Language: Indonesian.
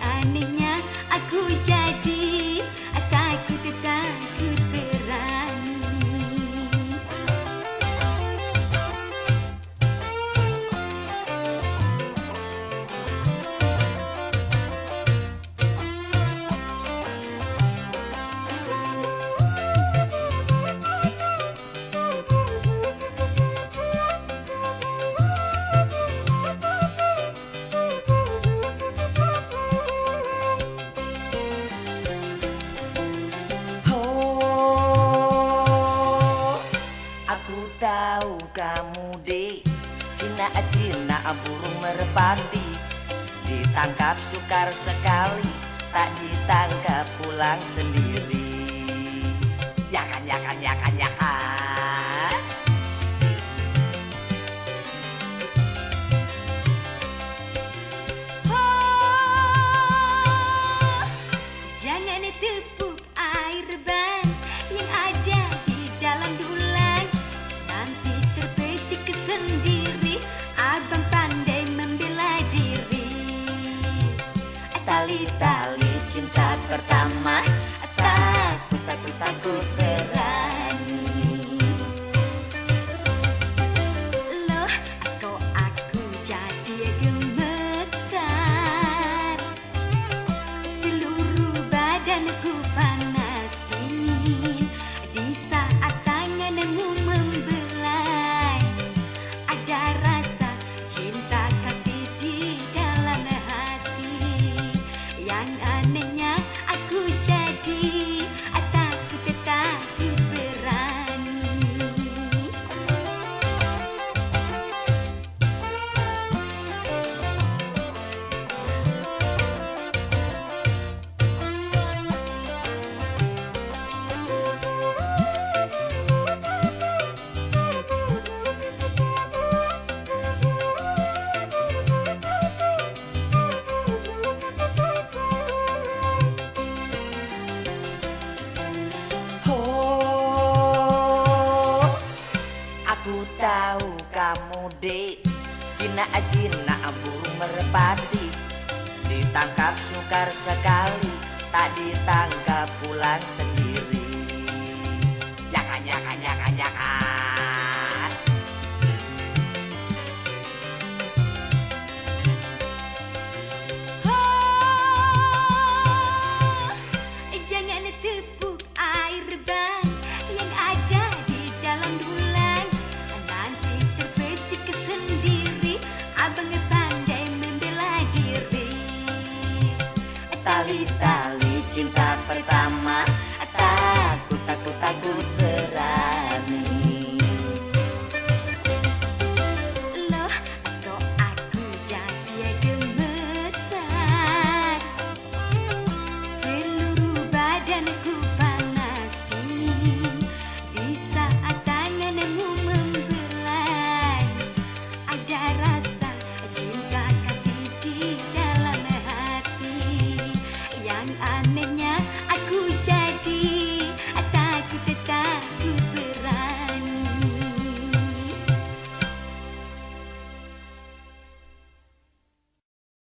anehnya aku jadi tahu kamu deh Cina Cina burung merpati. Ditangkap sukar sekali Tak ditangkap pulang sendiri. Cina Cina burung merpati Ditangkap sukar sekali Tak ditangkap pulang seni.